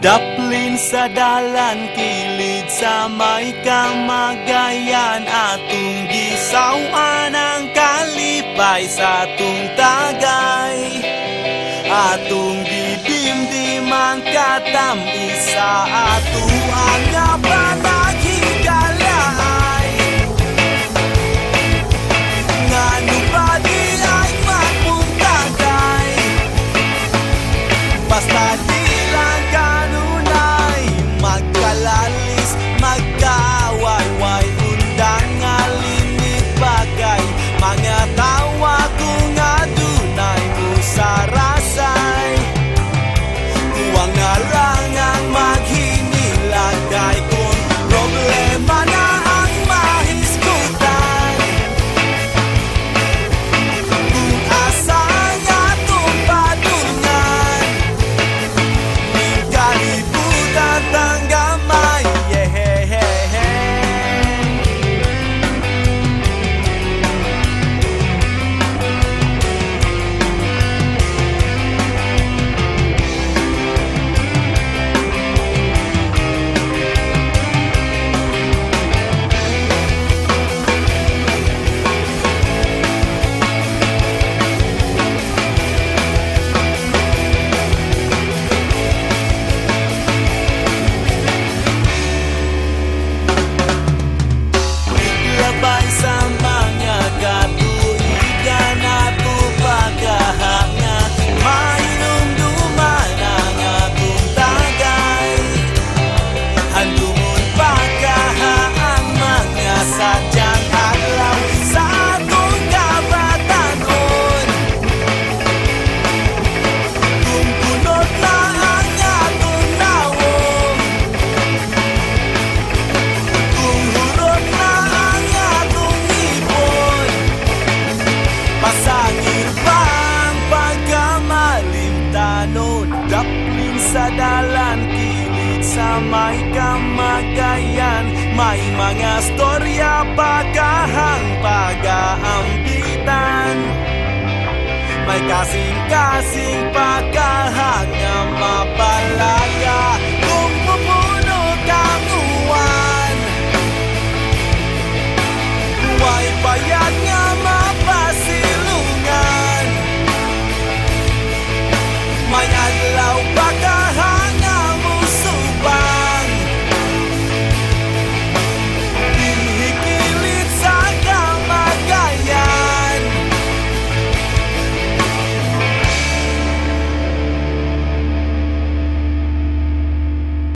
Daplin sa dalan, kilid sa may kamagayan Atong gisawan ang kalipay sa atong tagay. Atong gidimdiman katam isa atuan Sapling sa dalan, kilid sa may kamagayan. May mga storya pagahang pagaambitan. May kasing-kasing pagahang na mapalaya